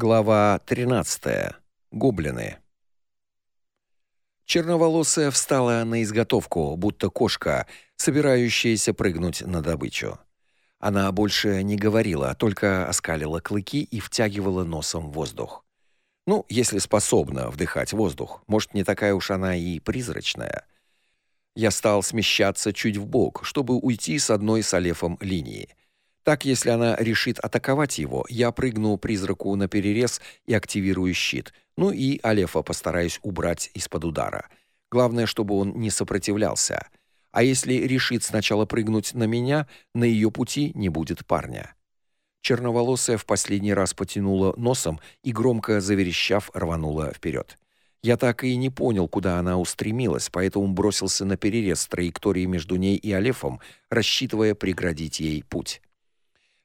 Глава 13. Гоблины. Черноволосая встала на изготовку, будто кошка, собирающаяся прыгнуть на добычу. Она больше не говорила, только оскалила клыки и втягивала носом воздух. Ну, если способна вдыхать воздух, может, не такая уж она и призрачная. Я стал смещаться чуть вбок, чтобы уйти с одной с Алефом линии. Так, если она решит атаковать его, я прыгну призраку на перерез и активирую щит. Ну и Алефа постараюсь убрать из-под удара. Главное, чтобы он не сопротивлялся. А если решит сначала прыгнуть на меня, на ее пути не будет парня. Черноволосая в последний раз потянула носом и громко заверещав рванула вперед. Я так и не понял, куда она устремилась, поэтому бросился на перерез траектории между ней и Алефом, рассчитывая преградить ей путь.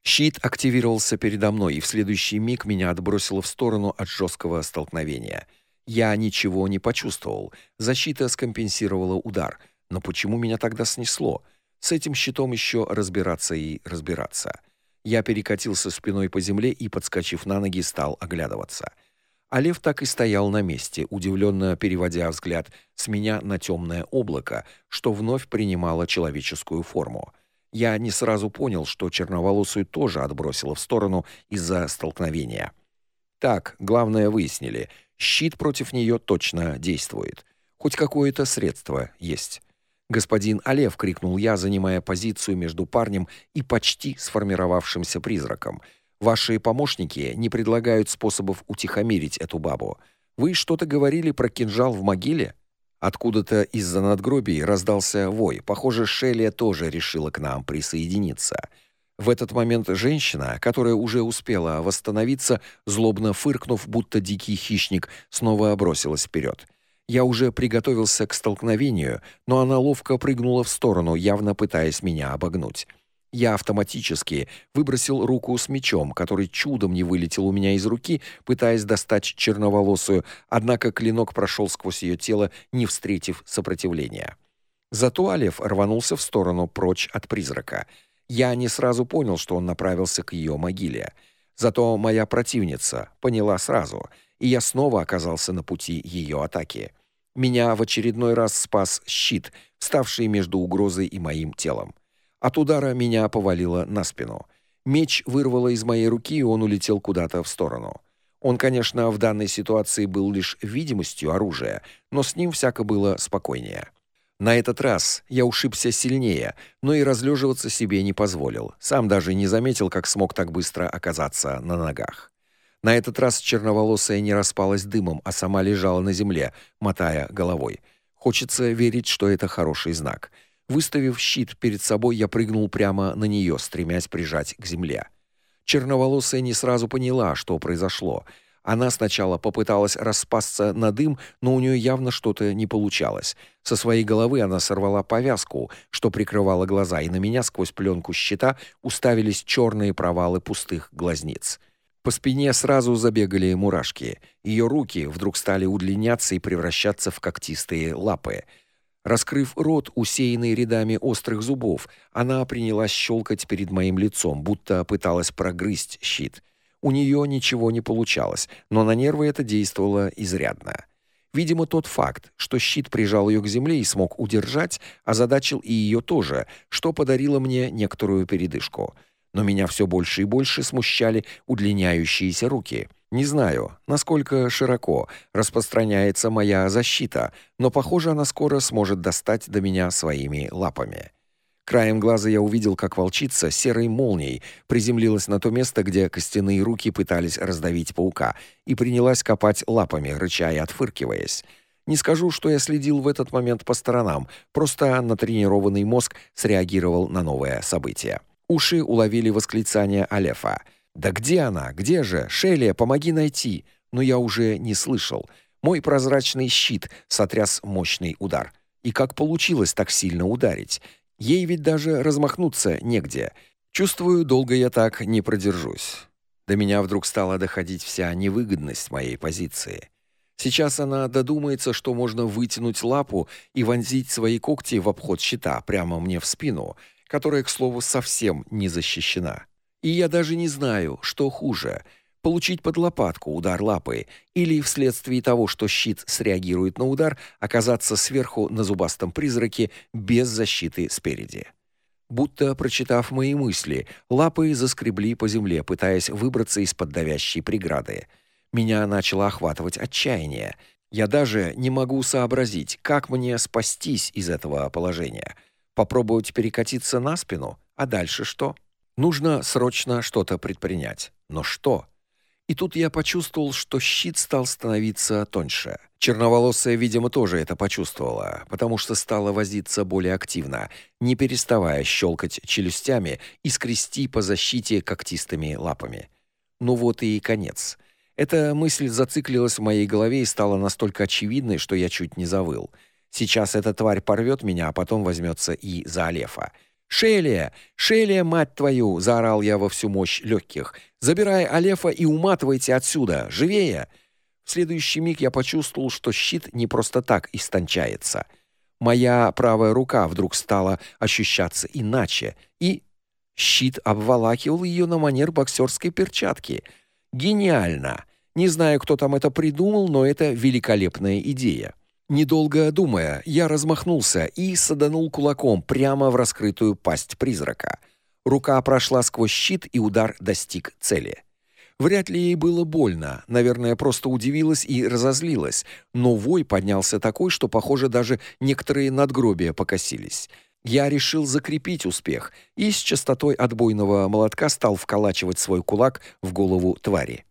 Щит активировался передо мной, и в следующий миг меня отбросило в сторону от жесткого столкновения. Я ничего не почувствовал. Защита скомпенсировала удар. Но почему меня тогда снесло? С этим щитом еще разбираться и разбираться. Я перекатился спиной по земле и, подскочив на ноги, стал оглядываться. А лев так и стоял на месте, удивленно переводя взгляд с меня на темное облако, что вновь принимало человеческую форму. Я не сразу понял, что черноволосую тоже отбросило в сторону из-за столкновения. Так, главное выяснили. Щит против нее точно действует. Хоть какое-то средство есть. Господин Олев крикнул я, занимая позицию между парнем и почти сформировавшимся призраком. Ваши помощники не предлагают способов утихомирить эту бабу. Вы что-то говорили про кинжал в могиле? Откуда-то из-за надгробий раздался вой. Похоже, Шелия тоже решила к нам присоединиться. В этот момент женщина, которая уже успела восстановиться, злобно фыркнув, будто дикий хищник, снова бросилась вперед. Я уже приготовился к столкновению, но она ловко прыгнула в сторону, явно пытаясь меня обогнуть. Я автоматически выбросил руку с мечом, который чудом не вылетел у меня из руки, пытаясь достать черноволосую, однако клинок прошел сквозь ее тело, не встретив сопротивления. Зато Алев рванулся в сторону прочь от призрака. Я не сразу понял, что он направился к ее могиле. Зато моя противница поняла сразу, и я снова оказался на пути ее атаки. Меня в очередной раз спас щит, вставший между угрозой и моим телом. От удара меня повалило на спину. Меч вырвало из моей руки, и он улетел куда-то в сторону. Он, конечно, в данной ситуации был лишь видимостью оружия, но с ним всяко было спокойнее. На этот раз я ушибся сильнее, но и разлеживаться себе не позволил. Сам даже не заметил, как смог так быстро оказаться на ногах. На этот раз черноволосая не распалась дымом, а сама лежала на земле, мотая головой. Хочется верить, что это хороший знак. Выставив щит перед собой, я прыгнул прямо на нее, стремясь прижать к земле. Черноволосая не сразу поняла, что произошло. Она сначала попыталась распасться на дым, но у нее явно что-то не получалось. Со своей головы она сорвала повязку, что прикрывало глаза, и на меня сквозь пленку щита уставились черные провалы пустых глазниц. По спине сразу забегали мурашки. Ее руки вдруг стали удлиняться и превращаться в когтистые лапы. Раскрыв рот, усеянный рядами острых зубов, она принялась щелкать перед моим лицом, будто пыталась прогрызть щит. У нее ничего не получалось, но на нервы это действовало изрядно. Видимо, тот факт, что щит прижал ее к земле и смог удержать, озадачил и ее тоже, что подарило мне некоторую передышку. Но меня все больше и больше смущали удлиняющиеся руки — не знаю, насколько широко распространяется моя защита, но похоже, она скоро сможет достать до меня своими лапами. Краем глаза я увидел, как волчица серой молнией приземлилась на то место, где костяные руки пытались раздавить паука, и принялась копать лапами, рыча и отфыркиваясь. Не скажу, что я следил в этот момент по сторонам, просто натренированный мозг среагировал на новое событие. Уши уловили восклицание Алефа. Да где она? Где же? Шелия, помоги найти. Но я уже не слышал. Мой прозрачный щит сотряс мощный удар. И как получилось так сильно ударить? Ей ведь даже размахнуться негде. Чувствую, долго я так не продержусь. До меня вдруг стала доходить вся невыгодность моей позиции. Сейчас она додумается, что можно вытянуть лапу и вонзить свои когти в обход щита прямо мне в спину, которая, к слову, совсем не защищена. И я даже не знаю, что хуже получить под лопатку удар лапы или вследствие того, что щит среагирует на удар, оказаться сверху на зубастом призраке без защиты спереди. Будто прочитав мои мысли, лапы заскребли по земле, пытаясь выбраться из-под давящей преграды. Меня начало охватывать отчаяние. Я даже не могу сообразить, как мне спастись из этого положения. Попробовать перекатиться на спину, а дальше что? Нужно срочно что-то предпринять. Но что? И тут я почувствовал, что щит стал становиться тоньше. Черноволосая, видимо, тоже это почувствовала, потому что стала возиться более активно, не переставая щелкать челюстями и скрести по защите когтистыми лапами. Ну вот и конец. Эта мысль зациклилась в моей голове и стала настолько очевидной, что я чуть не завыл. Сейчас эта тварь порвет меня, а потом возьмется и за Алефа. «Шелия! Шелия, мать твою!» — заорал я во всю мощь легких. «Забирай Алефа и уматывайте отсюда! Живее!» В следующий миг я почувствовал, что щит не просто так истончается. Моя правая рука вдруг стала ощущаться иначе, и щит обволакивал ее на манер боксерской перчатки. Гениально! Не знаю, кто там это придумал, но это великолепная идея. Недолго думая, я размахнулся и саданул кулаком прямо в раскрытую пасть призрака. Рука прошла сквозь щит, и удар достиг цели. Вряд ли ей было больно, наверное, просто удивилась и разозлилась, но вой поднялся такой, что, похоже, даже некоторые надгробия покосились. Я решил закрепить успех и с частотой отбойного молотка стал вколачивать свой кулак в голову твари.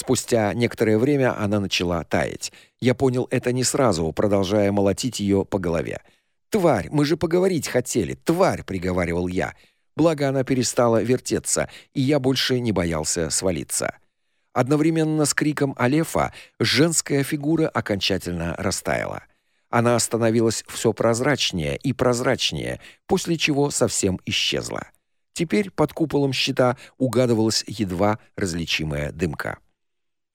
Спустя некоторое время она начала таять. Я понял это не сразу, продолжая молотить ее по голове. «Тварь, мы же поговорить хотели! Тварь!» — приговаривал я. Благо она перестала вертеться, и я больше не боялся свалиться. Одновременно с криком Алефа женская фигура окончательно растаяла. Она становилась все прозрачнее и прозрачнее, после чего совсем исчезла. Теперь под куполом щита угадывалась едва различимая дымка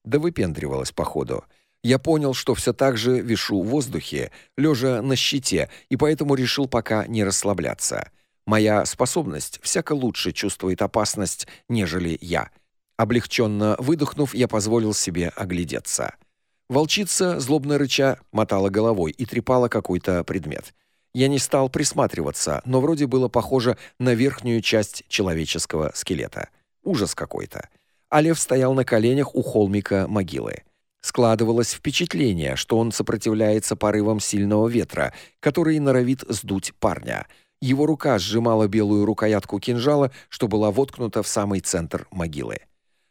да выпендривалась походу. Я понял, что все так же вишу в воздухе, лежа на щите, и поэтому решил пока не расслабляться. Моя способность всяко лучше чувствует опасность, нежели я. Облегченно выдохнув, я позволил себе оглядеться. Волчица, злобно рыча, мотала головой и трепала какой-то предмет. Я не стал присматриваться, но вроде было похоже на верхнюю часть человеческого скелета. Ужас какой-то а лев стоял на коленях у холмика могилы. Складывалось впечатление, что он сопротивляется порывам сильного ветра, который норовит сдуть парня. Его рука сжимала белую рукоятку кинжала, что была воткнута в самый центр могилы.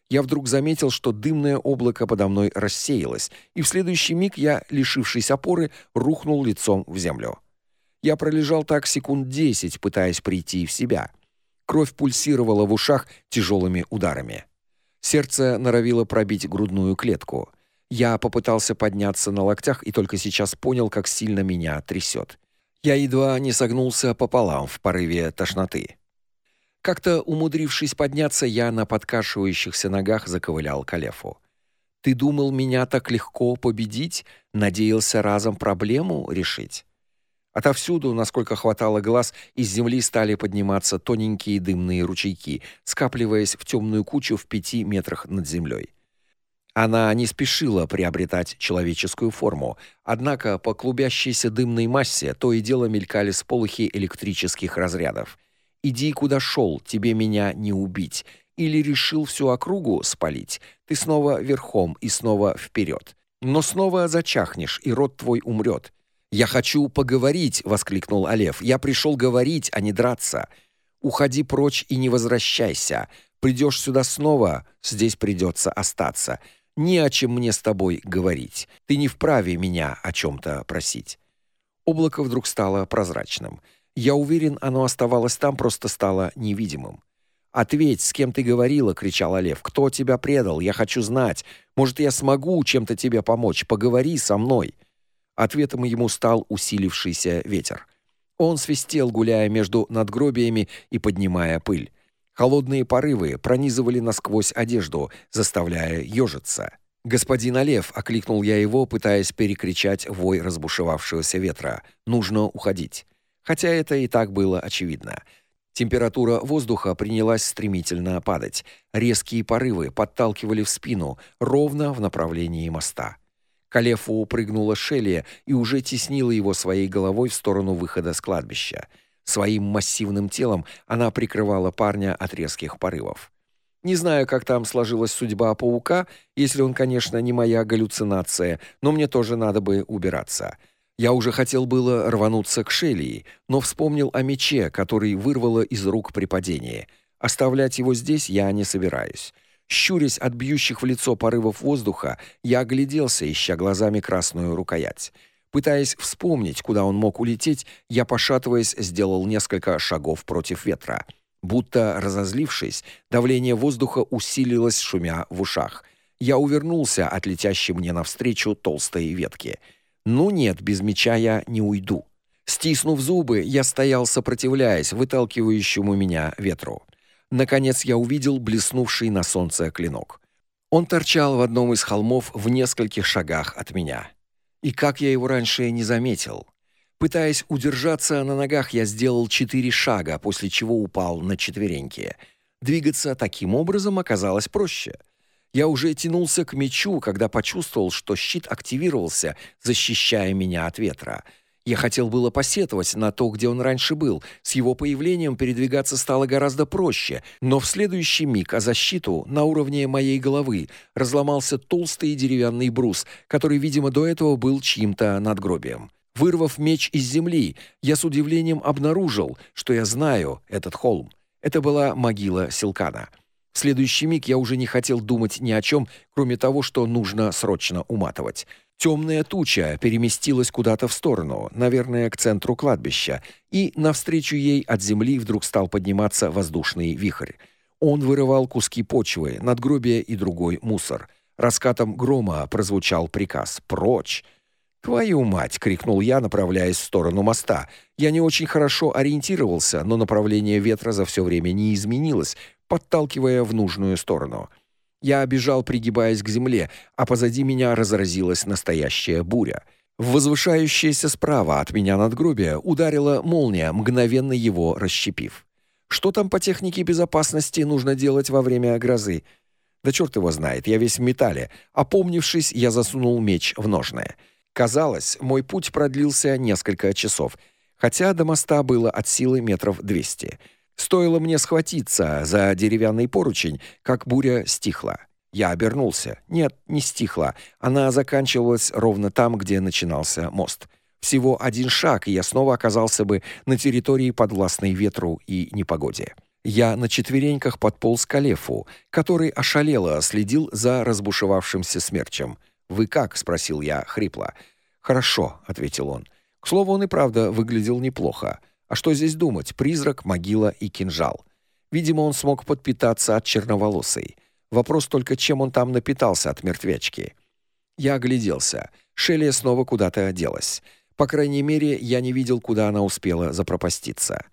Я вдруг заметил, что дымное облако подо мной рассеялось, и в следующий миг я, лишившись опоры, рухнул лицом в землю. Я пролежал так секунд десять, пытаясь прийти в себя. Кровь пульсировала в ушах тяжелыми ударами. Сердце норовило пробить грудную клетку. Я попытался подняться на локтях и только сейчас понял, как сильно меня трясет. Я едва не согнулся пополам в порыве тошноты. Как-то умудрившись подняться, я на подкашивающихся ногах заковылял к Алефу. Ты думал меня так легко победить, надеялся разом проблему решить? Отовсюду, насколько хватало глаз, из земли стали подниматься тоненькие дымные ручейки, скапливаясь в темную кучу в пяти метрах над землей. Она не спешила приобретать человеческую форму, однако по клубящейся дымной массе то и дело мелькали сполохи электрических разрядов. Иди куда шел, тебе меня не убить. Или решил всю округу спалить. Ты снова верхом и снова вперед. Но снова зачахнешь, и род твой умрет. «Я хочу поговорить!» — воскликнул Алев. «Я пришел говорить, а не драться. Уходи прочь и не возвращайся. Придешь сюда снова, здесь придется остаться. Не о чем мне с тобой говорить. Ты не вправе меня о чем-то просить». Облако вдруг стало прозрачным. Я уверен, оно оставалось там, просто стало невидимым. «Ответь, с кем ты говорила?» — кричал Олев. «Кто тебя предал? Я хочу знать. Может, я смогу чем-то тебе помочь? Поговори со мной». Ответом ему стал усилившийся ветер. Он свистел, гуляя между надгробиями и поднимая пыль. Холодные порывы пронизывали насквозь одежду, заставляя ежиться. «Господин Олев!» — окликнул я его, пытаясь перекричать вой разбушевавшегося ветра. «Нужно уходить». Хотя это и так было очевидно. Температура воздуха принялась стремительно падать. Резкие порывы подталкивали в спину, ровно в направлении моста. Калефу прыгнула Шелия и уже теснила его своей головой в сторону выхода с кладбища. Своим массивным телом она прикрывала парня от резких порывов. Не знаю, как там сложилась судьба паука, если он, конечно, не моя галлюцинация, но мне тоже надо бы убираться. Я уже хотел было рвануться к Шелии, но вспомнил о мече, который вырвало из рук при падении. Оставлять его здесь я не собираюсь. Щурясь от бьющих в лицо порывов воздуха, я огляделся, ища глазами красную рукоять. Пытаясь вспомнить, куда он мог улететь, я, пошатываясь, сделал несколько шагов против ветра. Будто разозлившись, давление воздуха усилилось, шумя в ушах. Я увернулся от летящей мне навстречу толстой ветки. Ну нет, без меча я не уйду. Стиснув зубы, я стоял, сопротивляясь выталкивающему меня ветру. Наконец я увидел блеснувший на солнце клинок. Он торчал в одном из холмов в нескольких шагах от меня. И как я его раньше не заметил. Пытаясь удержаться на ногах, я сделал четыре шага, после чего упал на четвереньки. Двигаться таким образом оказалось проще. Я уже тянулся к мечу, когда почувствовал, что щит активировался, защищая меня от ветра. Я хотел было посетовать на то, где он раньше был. С его появлением передвигаться стало гораздо проще, но в следующий миг о защиту на уровне моей головы разломался толстый деревянный брус, который, видимо, до этого был чьим-то надгробием. Вырвав меч из земли, я с удивлением обнаружил, что я знаю этот холм. Это была могила Силкана. В следующий миг я уже не хотел думать ни о чем, кроме того, что нужно срочно уматывать. Темная туча переместилась куда-то в сторону, наверное, к центру кладбища, и навстречу ей от земли вдруг стал подниматься воздушный вихрь. Он вырывал куски почвы, надгробия и другой мусор. Раскатом грома прозвучал приказ: "Прочь!" "Твою мать!" крикнул я, направляясь в сторону моста. Я не очень хорошо ориентировался, но направление ветра за все время не изменилось, подталкивая в нужную сторону. Я бежал, пригибаясь к земле, а позади меня разразилась настоящая буря. В возвышающееся справа от меня надгробие ударила молния, мгновенно его расщепив. Что там по технике безопасности нужно делать во время грозы? Да черт его знает, я весь в металле. Опомнившись, я засунул меч в ножны. Казалось, мой путь продлился несколько часов, хотя до моста было от силы метров двести. Стоило мне схватиться за деревянный поручень, как буря стихла. Я обернулся. Нет, не стихла. Она заканчивалась ровно там, где начинался мост. Всего один шаг, и я снова оказался бы на территории подвластной ветру и непогоде. Я на четвереньках подполз к Алефу, который ошалело следил за разбушевавшимся смерчем. "Вы как?" спросил я хрипло. "Хорошо", ответил он. К слову, он и правда выглядел неплохо. А что здесь думать? Призрак, могила и кинжал. Видимо, он смог подпитаться от черноволосой. Вопрос только, чем он там напитался от мертвячки. Я огляделся. Шелия снова куда-то делась. По крайней мере, я не видел, куда она успела запропаститься.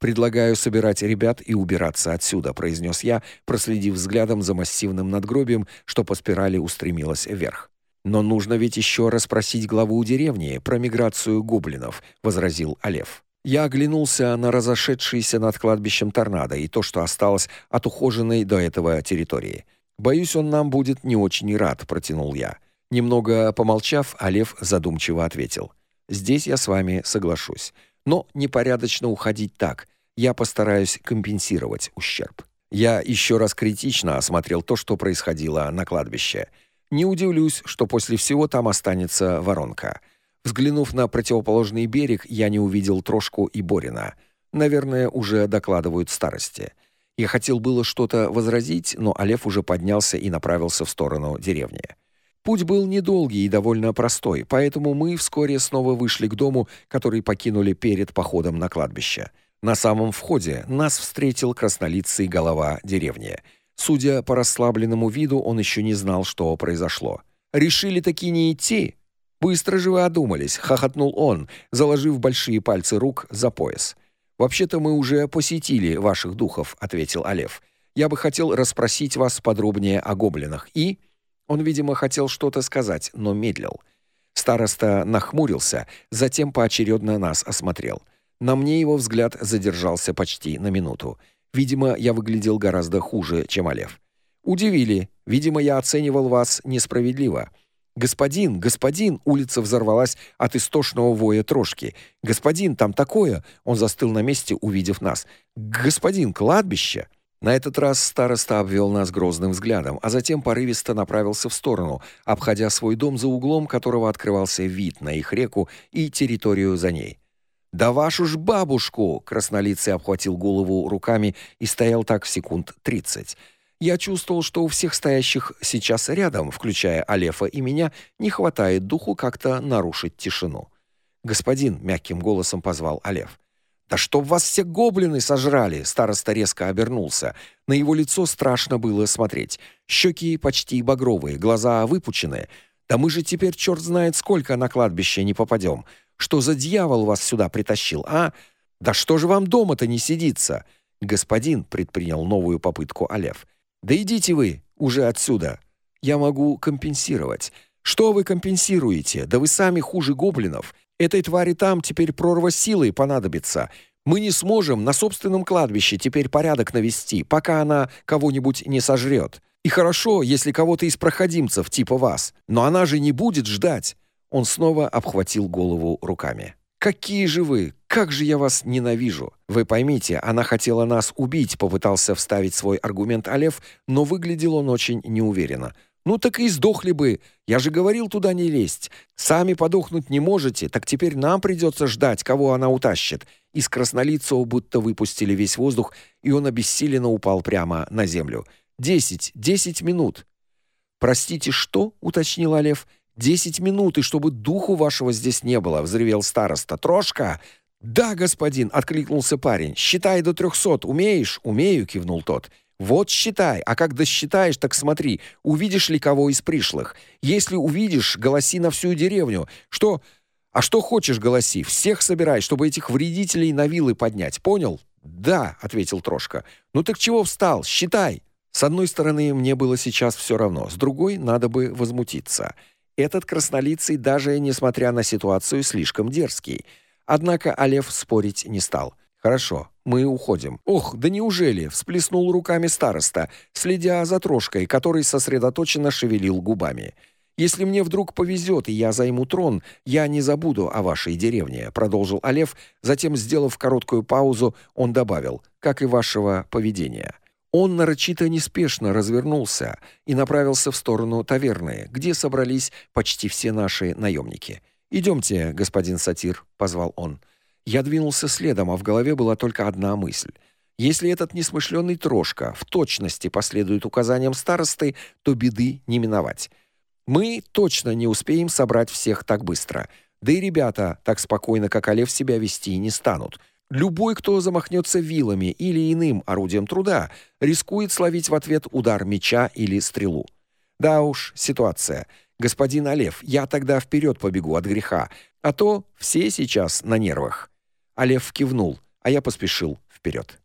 Предлагаю собирать ребят и убираться отсюда, произнес я, проследив взглядом за массивным надгробием, что по спирали устремилось вверх. Но нужно ведь еще расспросить главу деревни про миграцию гоблинов, возразил Алев. Я оглянулся на разошедшийся над кладбищем торнадо и то, что осталось от ухоженной до этого территории. Боюсь, он нам будет не очень рад, протянул я. Немного помолчав, Алев задумчиво ответил: "Здесь я с вами соглашусь, но непорядочно уходить так. Я постараюсь компенсировать ущерб". Я еще раз критично осмотрел то, что происходило на кладбище. Не удивлюсь, что после всего там останется воронка. Взглянув на противоположный берег, я не увидел Трошку и Борина. Наверное, уже докладывают старости. Я хотел было что-то возразить, но Алеф уже поднялся и направился в сторону деревни. Путь был недолгий и довольно простой, поэтому мы вскоре снова вышли к дому, который покинули перед походом на кладбище. На самом входе нас встретил краснолицый голова деревни. Судя по расслабленному виду, он еще не знал, что произошло. Решили таки не идти, Быстро же вы одумались, хохотнул он, заложив большие пальцы рук за пояс. Вообще-то мы уже посетили ваших духов, ответил Алев. Я бы хотел расспросить вас подробнее о гоблинах. И он, видимо, хотел что-то сказать, но медлил. Староста нахмурился, затем поочередно нас осмотрел. На мне его взгляд задержался почти на минуту. Видимо, я выглядел гораздо хуже, чем Алев. Удивили. Видимо, я оценивал вас несправедливо. Господин, господин, улица взорвалась от истошного воя трошки. Господин, там такое. Он застыл на месте, увидев нас. Господин, кладбище. На этот раз староста обвел нас грозным взглядом, а затем порывисто направился в сторону, обходя свой дом за углом, которого открывался вид на их реку и территорию за ней. Да вашу ж бабушку, краснолицый обхватил голову руками и стоял так секунд тридцать. Я чувствовал, что у всех стоящих сейчас рядом, включая Алефа и меня, не хватает духу как-то нарушить тишину. Господин мягким голосом позвал Алеф. Да чтоб вас все гоблины сожрали, староста резко обернулся. На его лицо страшно было смотреть. Щеки почти багровые, глаза выпученные. Да мы же теперь черт знает сколько на кладбище не попадем. Что за дьявол вас сюда притащил, а? Да что же вам дома-то не сидится? Господин предпринял новую попытку Алев. Да идите вы уже отсюда. Я могу компенсировать. Что вы компенсируете? Да вы сами хуже гоблинов. Этой твари там теперь прорва силы понадобится. Мы не сможем на собственном кладбище теперь порядок навести, пока она кого-нибудь не сожрет. И хорошо, если кого-то из проходимцев типа вас, но она же не будет ждать. Он снова обхватил голову руками. Какие же вы? Как же я вас ненавижу. Вы поймите, она хотела нас убить, попытался вставить свой аргумент Алев, но выглядел он очень неуверенно. Ну так и сдохли бы. Я же говорил туда не лезть. Сами подохнуть не можете, так теперь нам придется ждать, кого она утащит. Из краснолицего будто выпустили весь воздух, и он обессиленно упал прямо на землю. Десять, десять минут. Простите, что? уточнил Олев. Десять минут, и чтобы духу вашего здесь не было, взревел староста. Трошка. Да, господин, откликнулся парень. Считай до трехсот. Умеешь? Умею, кивнул тот. Вот считай, а как досчитаешь, так смотри, увидишь ли кого из пришлых. Если увидишь, голоси на всю деревню. Что? А что хочешь, голоси. Всех собирай, чтобы этих вредителей на вилы поднять. Понял? Да, ответил Трошка. Ну так чего встал? Считай. С одной стороны, мне было сейчас все равно, с другой надо бы возмутиться. Этот краснолицый даже несмотря на ситуацию слишком дерзкий. Однако Алев спорить не стал. Хорошо, мы уходим. Ох, да неужели, всплеснул руками староста, следя за трошкой, который сосредоточенно шевелил губами. Если мне вдруг повезет и я займу трон, я не забуду о вашей деревне, продолжил Алев, затем, сделав короткую паузу, он добавил: как и вашего поведения. Он нарочито неспешно развернулся и направился в сторону таверны, где собрались почти все наши наемники. Идемте, господин сатир, позвал он. Я двинулся следом, а в голове была только одна мысль. Если этот несмышленый трошка в точности последует указаниям старосты, то беды не миновать. Мы точно не успеем собрать всех так быстро. Да и ребята так спокойно, как Олев, себя вести не станут. Любой, кто замахнется вилами или иным орудием труда, рискует словить в ответ удар меча или стрелу. Да уж, ситуация. Господин Олев, я тогда вперед побегу от греха, а то все сейчас на нервах. А лев кивнул, а я поспешил вперед.